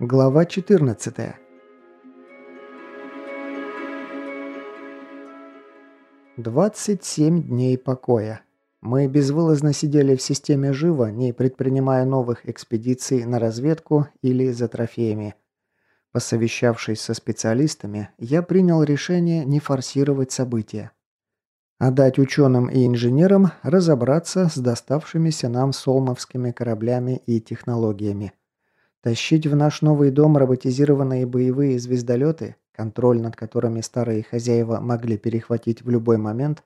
Глава 14. Двадцать семь дней покоя. Мы безвылазно сидели в системе «Живо», не предпринимая новых экспедиций на разведку или за трофеями. Посовещавшись со специалистами, я принял решение не форсировать события. А дать ученым и инженерам разобраться с доставшимися нам солмовскими кораблями и технологиями. Тащить в наш новый дом роботизированные боевые звездолеты, контроль над которыми старые хозяева могли перехватить в любой момент,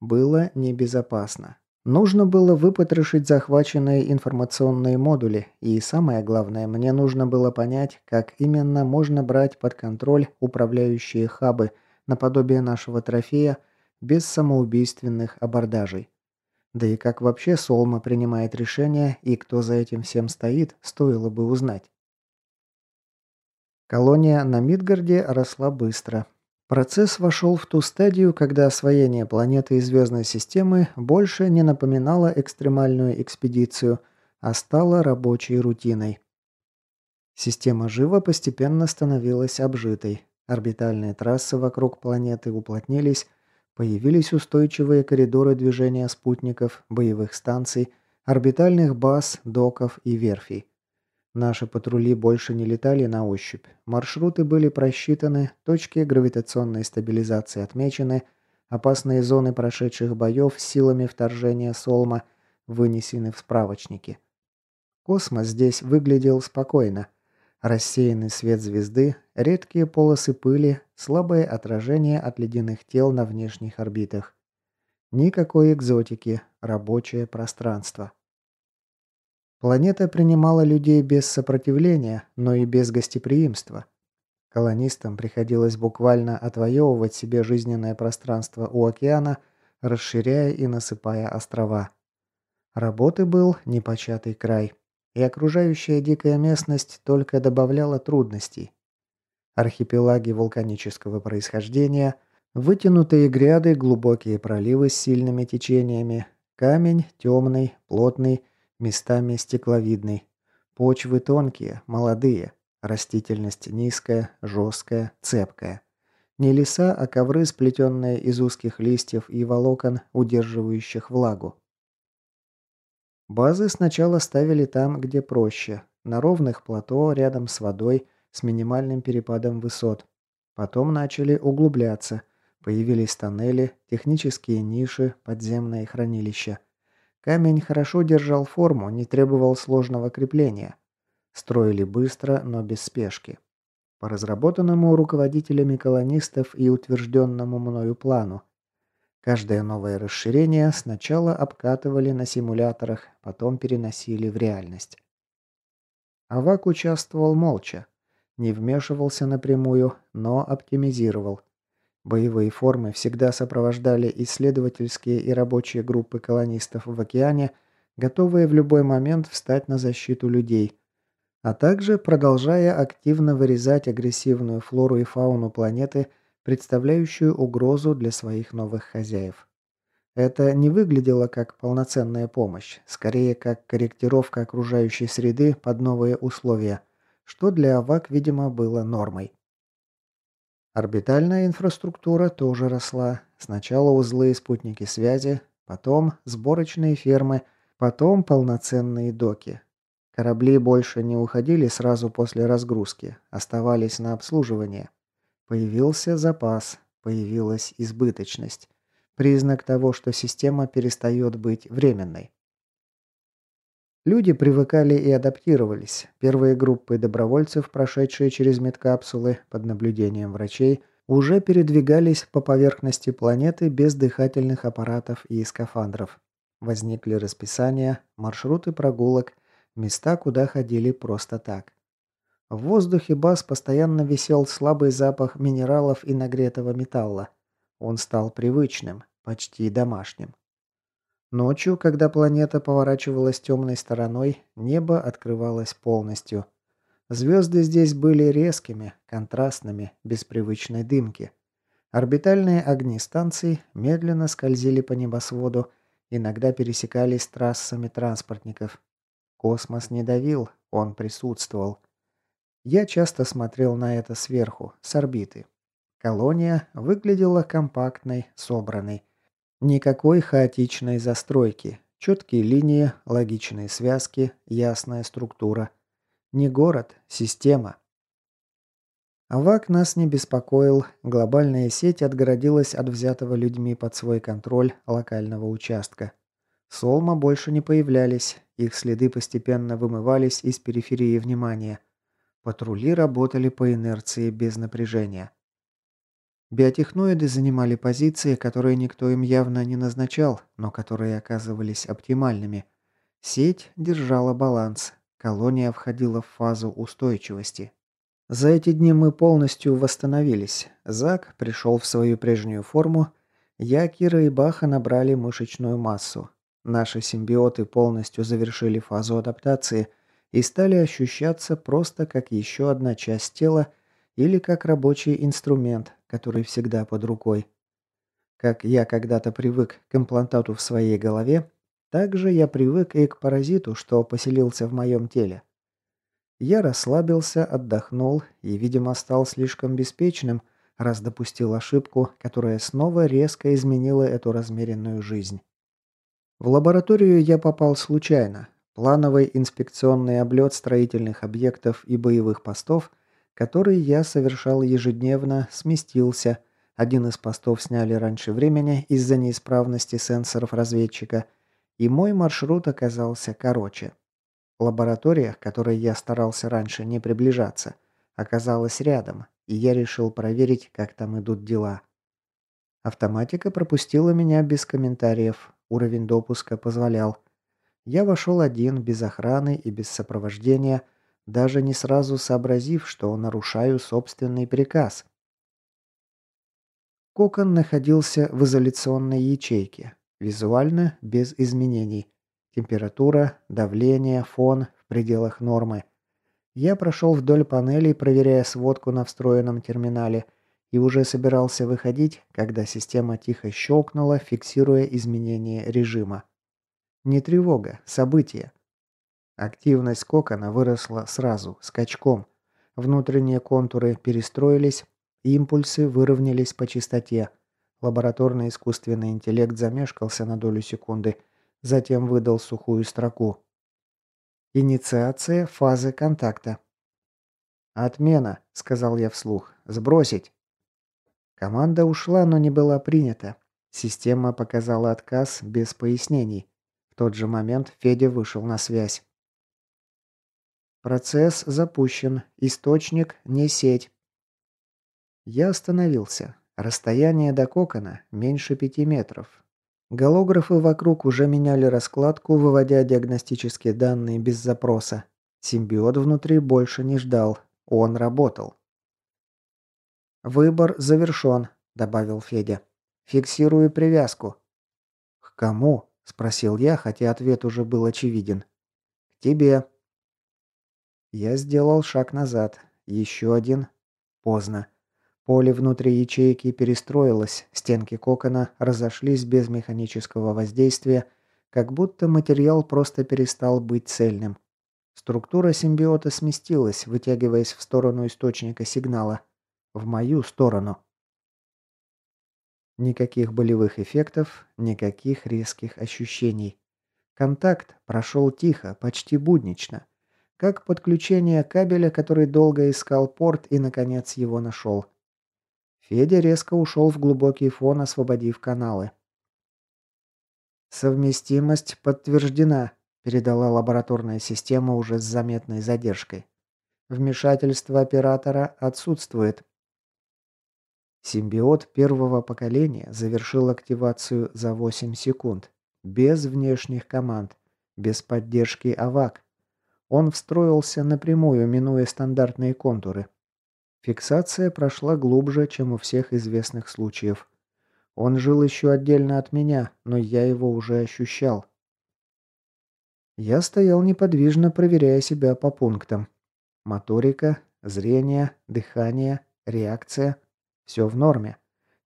было небезопасно. Нужно было выпотрошить захваченные информационные модули, и самое главное, мне нужно было понять, как именно можно брать под контроль управляющие хабы наподобие нашего трофея без самоубийственных абордажей. Да и как вообще Солма принимает решения и кто за этим всем стоит, стоило бы узнать. Колония на Мидгарде росла быстро. Процесс вошел в ту стадию, когда освоение планеты и звездной системы больше не напоминало экстремальную экспедицию, а стало рабочей рутиной. Система Жива постепенно становилась обжитой. Орбитальные трассы вокруг планеты уплотнились, Появились устойчивые коридоры движения спутников, боевых станций, орбитальных баз, доков и верфей. Наши патрули больше не летали на ощупь. Маршруты были просчитаны, точки гравитационной стабилизации отмечены, опасные зоны прошедших боев с силами вторжения Солма вынесены в справочники. Космос здесь выглядел спокойно. Рассеянный свет звезды, редкие полосы пыли, слабое отражение от ледяных тел на внешних орбитах. Никакой экзотики, рабочее пространство. Планета принимала людей без сопротивления, но и без гостеприимства. Колонистам приходилось буквально отвоевывать себе жизненное пространство у океана, расширяя и насыпая острова. Работы был непочатый край и окружающая дикая местность только добавляла трудностей. Архипелаги вулканического происхождения, вытянутые гряды, глубокие проливы с сильными течениями, камень темный, плотный, местами стекловидный, почвы тонкие, молодые, растительность низкая, жесткая, цепкая. Не леса, а ковры, сплетенные из узких листьев и волокон, удерживающих влагу. Базы сначала ставили там, где проще, на ровных плато рядом с водой с минимальным перепадом высот. Потом начали углубляться. Появились тоннели, технические ниши, подземные хранилища. Камень хорошо держал форму, не требовал сложного крепления. Строили быстро, но без спешки. По разработанному руководителями колонистов и утвержденному мною плану Каждое новое расширение сначала обкатывали на симуляторах, потом переносили в реальность. Авак участвовал молча. Не вмешивался напрямую, но оптимизировал. Боевые формы всегда сопровождали исследовательские и рабочие группы колонистов в океане, готовые в любой момент встать на защиту людей, а также продолжая активно вырезать агрессивную флору и фауну планеты – представляющую угрозу для своих новых хозяев. Это не выглядело как полноценная помощь, скорее как корректировка окружающей среды под новые условия, что для АВАК, видимо, было нормой. Орбитальная инфраструктура тоже росла. Сначала узлы и спутники связи, потом сборочные фермы, потом полноценные доки. Корабли больше не уходили сразу после разгрузки, оставались на обслуживание. Появился запас, появилась избыточность. Признак того, что система перестает быть временной. Люди привыкали и адаптировались. Первые группы добровольцев, прошедшие через медкапсулы под наблюдением врачей, уже передвигались по поверхности планеты без дыхательных аппаратов и скафандров. Возникли расписания, маршруты прогулок, места, куда ходили просто так. В воздухе баз постоянно висел слабый запах минералов и нагретого металла. Он стал привычным, почти домашним. Ночью, когда планета поворачивалась темной стороной, небо открывалось полностью. Звезды здесь были резкими, контрастными, без привычной дымки. Орбитальные огни станций медленно скользили по небосводу, иногда пересекались трассами транспортников. Космос не давил, он присутствовал. Я часто смотрел на это сверху, с орбиты. Колония выглядела компактной, собранной. Никакой хаотичной застройки. Четкие линии, логичные связки, ясная структура. Не город, система. АВАК нас не беспокоил, глобальная сеть отгородилась от взятого людьми под свой контроль локального участка. Солма больше не появлялись, их следы постепенно вымывались из периферии внимания. Патрули работали по инерции без напряжения. Биотехноиды занимали позиции, которые никто им явно не назначал, но которые оказывались оптимальными. Сеть держала баланс, колония входила в фазу устойчивости. За эти дни мы полностью восстановились. Зак пришел в свою прежнюю форму. Я, Кира и Баха набрали мышечную массу. Наши симбиоты полностью завершили фазу адаптации и стали ощущаться просто как еще одна часть тела или как рабочий инструмент, который всегда под рукой. Как я когда-то привык к имплантату в своей голове, так же я привык и к паразиту, что поселился в моем теле. Я расслабился, отдохнул и, видимо, стал слишком беспечным, раз допустил ошибку, которая снова резко изменила эту размеренную жизнь. В лабораторию я попал случайно. Плановый инспекционный облет строительных объектов и боевых постов, который я совершал ежедневно, сместился. Один из постов сняли раньше времени из-за неисправности сенсоров разведчика, и мой маршрут оказался короче. Лаборатория, к которой я старался раньше не приближаться, оказалась рядом, и я решил проверить, как там идут дела. Автоматика пропустила меня без комментариев, уровень допуска позволял. Я вошел один, без охраны и без сопровождения, даже не сразу сообразив, что нарушаю собственный приказ. Кокон находился в изоляционной ячейке, визуально без изменений. Температура, давление, фон в пределах нормы. Я прошел вдоль панелей, проверяя сводку на встроенном терминале, и уже собирался выходить, когда система тихо щелкнула, фиксируя изменение режима. Не тревога, событие. Активность кокона выросла сразу, скачком. Внутренние контуры перестроились, импульсы выровнялись по частоте. Лабораторный искусственный интеллект замешкался на долю секунды – Затем выдал сухую строку. Инициация фазы контакта. «Отмена», — сказал я вслух. «Сбросить». Команда ушла, но не была принята. Система показала отказ без пояснений. В тот же момент Федя вышел на связь. Процесс запущен. Источник не сеть. Я остановился. Расстояние до кокона меньше пяти метров. Голографы вокруг уже меняли раскладку, выводя диагностические данные без запроса. Симбиот внутри больше не ждал. Он работал. «Выбор завершен», — добавил Федя. «Фиксирую привязку». «К кому?» — спросил я, хотя ответ уже был очевиден. «К тебе». Я сделал шаг назад. Еще один. Поздно. Поле внутри ячейки перестроилось, стенки кокона разошлись без механического воздействия, как будто материал просто перестал быть цельным. Структура симбиота сместилась, вытягиваясь в сторону источника сигнала. В мою сторону. Никаких болевых эффектов, никаких резких ощущений. Контакт прошел тихо, почти буднично. Как подключение кабеля, который долго искал порт и, наконец, его нашел. Федя резко ушел в глубокий фон, освободив каналы. «Совместимость подтверждена», – передала лабораторная система уже с заметной задержкой. «Вмешательство оператора отсутствует». Симбиот первого поколения завершил активацию за 8 секунд. Без внешних команд. Без поддержки АВАК. Он встроился напрямую, минуя стандартные контуры. Фиксация прошла глубже, чем у всех известных случаев. Он жил еще отдельно от меня, но я его уже ощущал. Я стоял неподвижно, проверяя себя по пунктам. Моторика, зрение, дыхание, реакция – все в норме.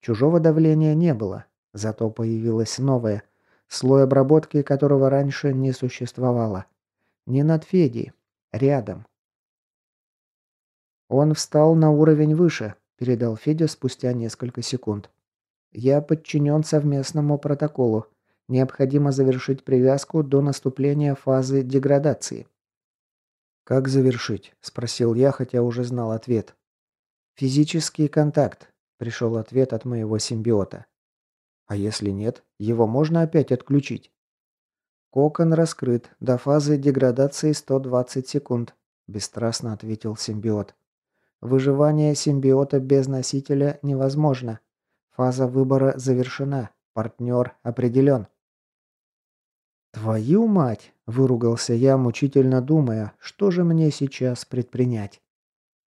Чужого давления не было, зато появилось новое, слой обработки которого раньше не существовало. Не над Федей, рядом. Он встал на уровень выше, передал Федя спустя несколько секунд. Я подчинен совместному протоколу. Необходимо завершить привязку до наступления фазы деградации. «Как завершить?» – спросил я, хотя уже знал ответ. «Физический контакт», – пришел ответ от моего симбиота. «А если нет, его можно опять отключить?» «Кокон раскрыт. До фазы деградации 120 секунд», – бесстрастно ответил симбиот. «Выживание симбиота без носителя невозможно. Фаза выбора завершена. Партнер определен». «Твою мать!» – выругался я, мучительно думая, что же мне сейчас предпринять.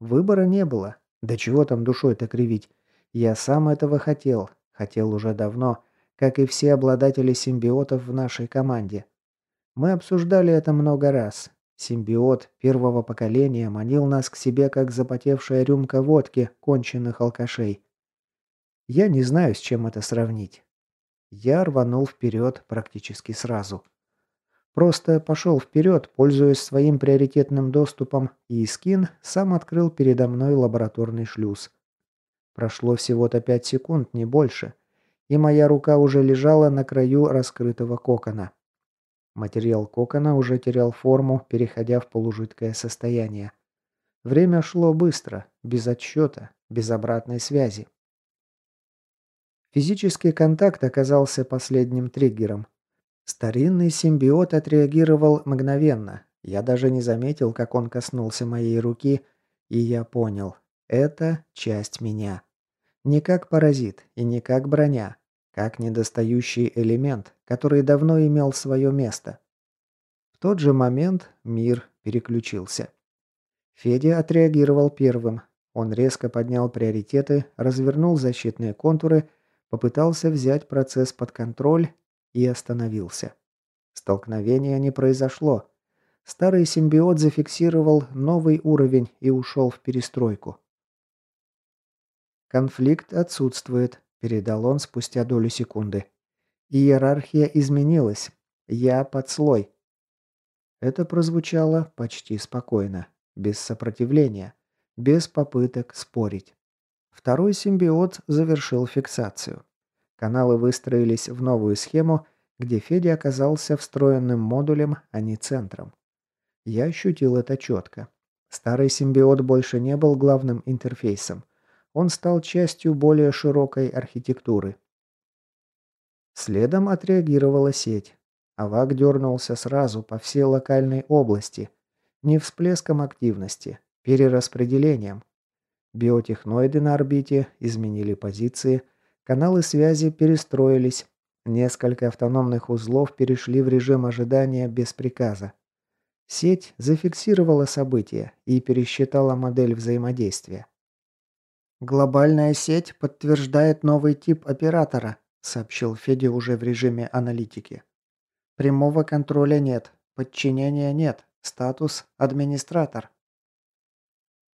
Выбора не было. Да чего там душой-то кривить? Я сам этого хотел. Хотел уже давно, как и все обладатели симбиотов в нашей команде. Мы обсуждали это много раз. Симбиот первого поколения манил нас к себе, как запотевшая рюмка водки конченных алкашей. Я не знаю, с чем это сравнить. Я рванул вперед практически сразу. Просто пошел вперед, пользуясь своим приоритетным доступом, и Скин сам открыл передо мной лабораторный шлюз. Прошло всего-то пять секунд, не больше, и моя рука уже лежала на краю раскрытого кокона. Материал кокона уже терял форму, переходя в полужидкое состояние. Время шло быстро, без отсчета, без обратной связи. Физический контакт оказался последним триггером, Старинный симбиот отреагировал мгновенно. Я даже не заметил, как он коснулся моей руки, и я понял. Это часть меня. Не как паразит и не как броня, как недостающий элемент, который давно имел свое место. В тот же момент мир переключился. Федя отреагировал первым. Он резко поднял приоритеты, развернул защитные контуры, попытался взять процесс под контроль и остановился. Столкновения не произошло. Старый симбиот зафиксировал новый уровень и ушел в перестройку. «Конфликт отсутствует», – передал он спустя долю секунды. «Иерархия изменилась. Я под слой». Это прозвучало почти спокойно, без сопротивления, без попыток спорить. Второй симбиот завершил фиксацию. Каналы выстроились в новую схему, где Федя оказался встроенным модулем, а не центром. Я ощутил это четко. Старый симбиот больше не был главным интерфейсом. Он стал частью более широкой архитектуры. Следом отреагировала сеть. Авак дернулся сразу по всей локальной области. Не всплеском активности, перераспределением. Биотехноиды на орбите изменили позиции, Каналы связи перестроились. Несколько автономных узлов перешли в режим ожидания без приказа. Сеть зафиксировала события и пересчитала модель взаимодействия. «Глобальная сеть подтверждает новый тип оператора», сообщил Федя уже в режиме аналитики. «Прямого контроля нет, подчинения нет, статус – администратор».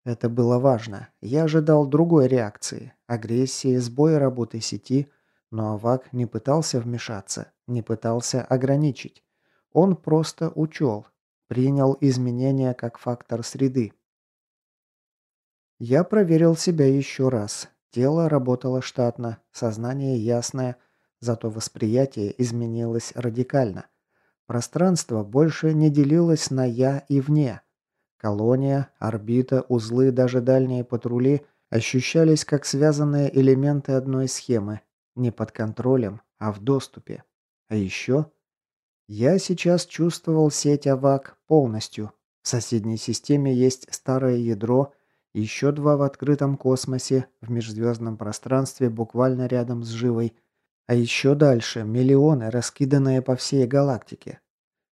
Это было важно. Я ожидал другой реакции. Агрессии, сбоя работы сети. Но Авак не пытался вмешаться, не пытался ограничить. Он просто учел. Принял изменения как фактор среды. Я проверил себя еще раз. Тело работало штатно, сознание ясное, зато восприятие изменилось радикально. Пространство больше не делилось на «я» и «вне», Колония, орбита, узлы, даже дальние патрули ощущались как связанные элементы одной схемы, не под контролем, а в доступе. А еще я сейчас чувствовал сеть АВАК полностью. В соседней системе есть старое ядро, еще два в открытом космосе, в межзвездном пространстве буквально рядом с живой, а еще дальше миллионы, раскиданные по всей галактике.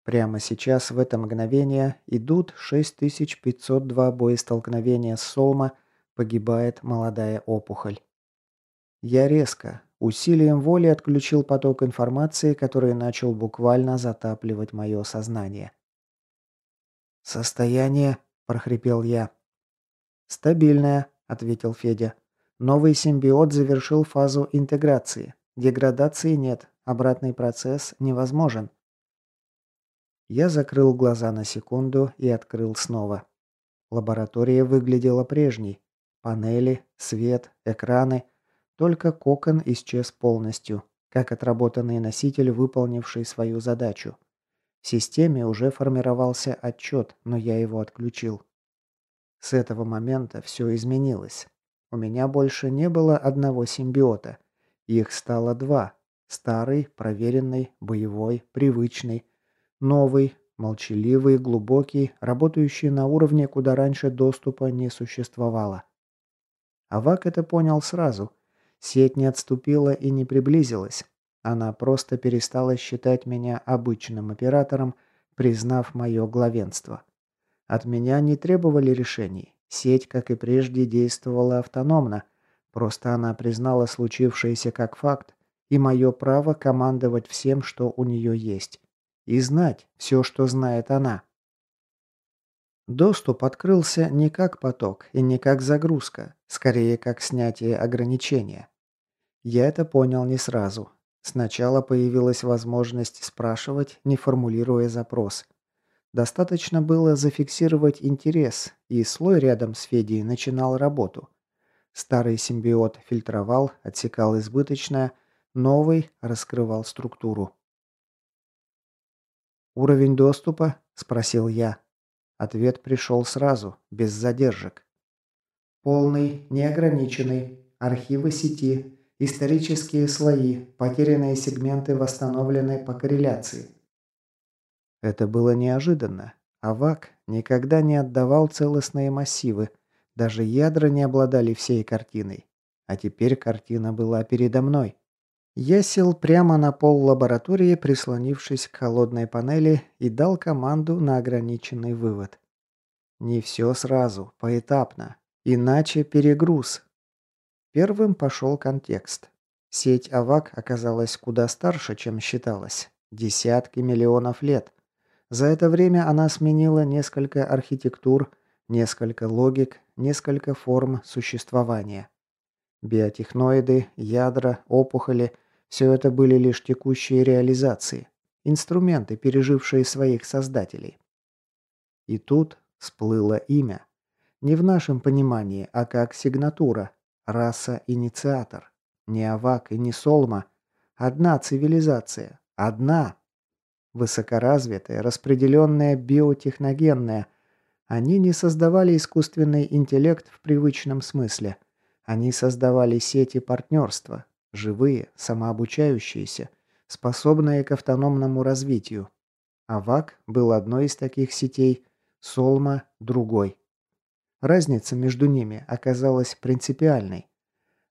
Прямо сейчас, в это мгновение, идут 6502 боестолкновения с Солма, погибает молодая опухоль. Я резко, усилием воли отключил поток информации, который начал буквально затапливать мое сознание. «Состояние?» – прохрипел я. «Стабильное», – ответил Федя. Новый симбиот завершил фазу интеграции. Деградации нет, обратный процесс невозможен. Я закрыл глаза на секунду и открыл снова. Лаборатория выглядела прежней. Панели, свет, экраны. Только кокон исчез полностью, как отработанный носитель, выполнивший свою задачу. В системе уже формировался отчет, но я его отключил. С этого момента все изменилось. У меня больше не было одного симбиота. Их стало два. Старый, проверенный, боевой, привычный. Новый, молчаливый, глубокий, работающий на уровне, куда раньше доступа не существовало. Авак это понял сразу. Сеть не отступила и не приблизилась. Она просто перестала считать меня обычным оператором, признав мое главенство. От меня не требовали решений. Сеть, как и прежде, действовала автономно. Просто она признала случившееся как факт и мое право командовать всем, что у нее есть. И знать все, что знает она. Доступ открылся не как поток и не как загрузка, скорее как снятие ограничения. Я это понял не сразу. Сначала появилась возможность спрашивать, не формулируя запрос. Достаточно было зафиксировать интерес, и слой рядом с Федей начинал работу. Старый симбиот фильтровал, отсекал избыточное, новый раскрывал структуру. «Уровень доступа?» – спросил я. Ответ пришел сразу, без задержек. «Полный, неограниченный, архивы сети, исторические слои, потерянные сегменты восстановлены по корреляции». Это было неожиданно. Авак никогда не отдавал целостные массивы, даже ядра не обладали всей картиной. А теперь картина была передо мной. Я сел прямо на пол лаборатории, прислонившись к холодной панели, и дал команду на ограниченный вывод. Не все сразу, поэтапно. Иначе перегруз. Первым пошел контекст. Сеть АВАК оказалась куда старше, чем считалось. Десятки миллионов лет. За это время она сменила несколько архитектур, несколько логик, несколько форм существования. Биотехноиды, ядра, опухоли – все это были лишь текущие реализации, инструменты, пережившие своих создателей. И тут всплыло имя. Не в нашем понимании, а как сигнатура, раса-инициатор. Не Авак и не Солма. Одна цивилизация. Одна. Высокоразвитая, распределенная, биотехногенная. Они не создавали искусственный интеллект в привычном смысле. Они создавали сети партнерства. Живые, самообучающиеся, способные к автономному развитию. АВАК был одной из таких сетей, Солма – другой. Разница между ними оказалась принципиальной.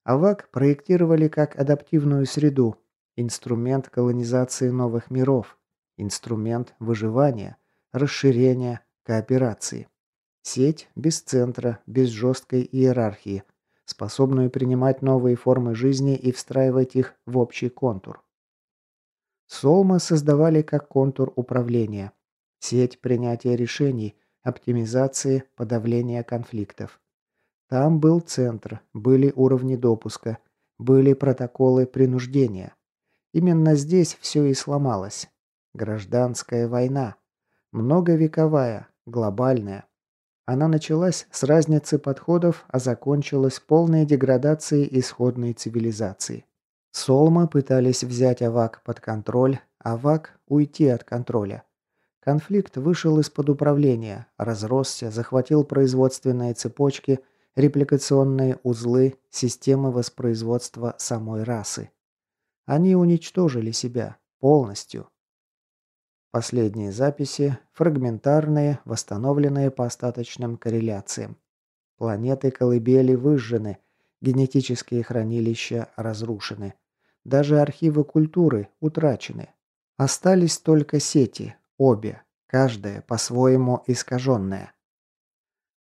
АВАК проектировали как адаптивную среду, инструмент колонизации новых миров, Инструмент выживания, расширения, кооперации. Сеть без центра, без жесткой иерархии, способную принимать новые формы жизни и встраивать их в общий контур. Солма создавали как контур управления. Сеть принятия решений, оптимизации, подавления конфликтов. Там был центр, были уровни допуска, были протоколы принуждения. Именно здесь все и сломалось. Гражданская война. Многовековая, глобальная. Она началась с разницы подходов, а закончилась полной деградацией исходной цивилизации. Солма пытались взять Авак под контроль, Авак уйти от контроля. Конфликт вышел из-под управления, разросся, захватил производственные цепочки, репликационные узлы, системы воспроизводства самой расы. Они уничтожили себя полностью, Последние записи – фрагментарные, восстановленные по остаточным корреляциям. Планеты-колыбели выжжены, генетические хранилища разрушены. Даже архивы культуры утрачены. Остались только сети, обе, каждая по-своему искаженная.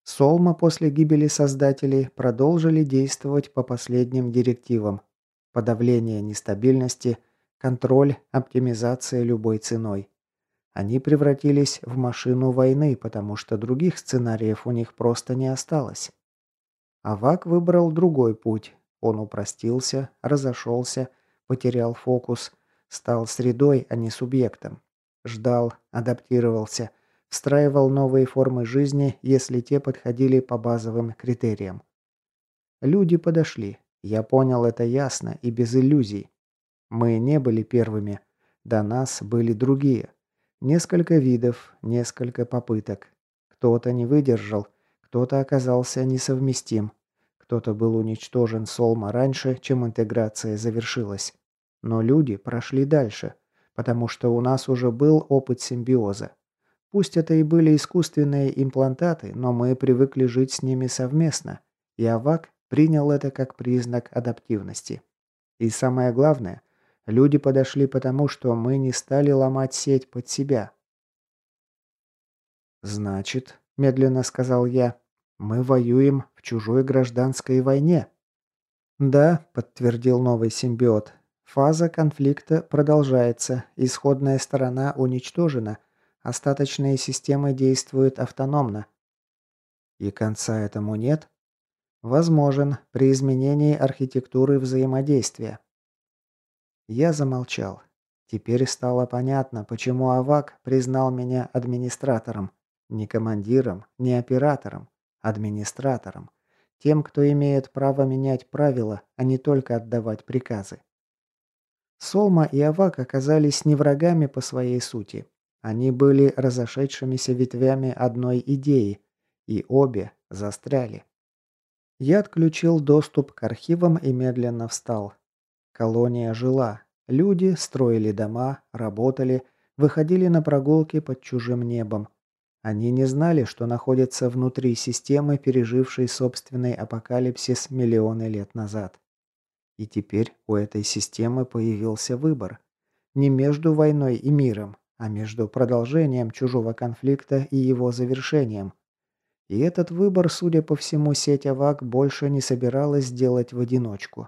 Солма после гибели создателей продолжили действовать по последним директивам. Подавление нестабильности, контроль, оптимизация любой ценой. Они превратились в машину войны, потому что других сценариев у них просто не осталось. Авак выбрал другой путь. Он упростился, разошелся, потерял фокус, стал средой, а не субъектом. Ждал, адаптировался, встраивал новые формы жизни, если те подходили по базовым критериям. Люди подошли. Я понял это ясно и без иллюзий. Мы не были первыми. До нас были другие. Несколько видов, несколько попыток. Кто-то не выдержал, кто-то оказался несовместим. Кто-то был уничтожен Солма раньше, чем интеграция завершилась. Но люди прошли дальше, потому что у нас уже был опыт симбиоза. Пусть это и были искусственные имплантаты, но мы привыкли жить с ними совместно, и Авак принял это как признак адаптивности. И самое главное, люди подошли потому, что мы не стали ломать сеть под себя. «Значит», – медленно сказал я, – «мы воюем в чужой гражданской войне». «Да», – подтвердил новый симбиот, – «фаза конфликта продолжается, исходная сторона уничтожена, остаточные системы действуют автономно». «И конца этому нет?» Возможен при изменении архитектуры взаимодействия. Я замолчал. Теперь стало понятно, почему Авак признал меня администратором. Не командиром, не оператором. Администратором. Тем, кто имеет право менять правила, а не только отдавать приказы. Солма и Авак оказались не врагами по своей сути. Они были разошедшимися ветвями одной идеи, и обе застряли. Я отключил доступ к архивам и медленно встал. Колония жила. Люди строили дома, работали, выходили на прогулки под чужим небом. Они не знали, что находятся внутри системы, пережившей собственный апокалипсис миллионы лет назад. И теперь у этой системы появился выбор. Не между войной и миром, а между продолжением чужого конфликта и его завершением – и этот выбор, судя по всему, сеть АВАК больше не собиралась делать в одиночку.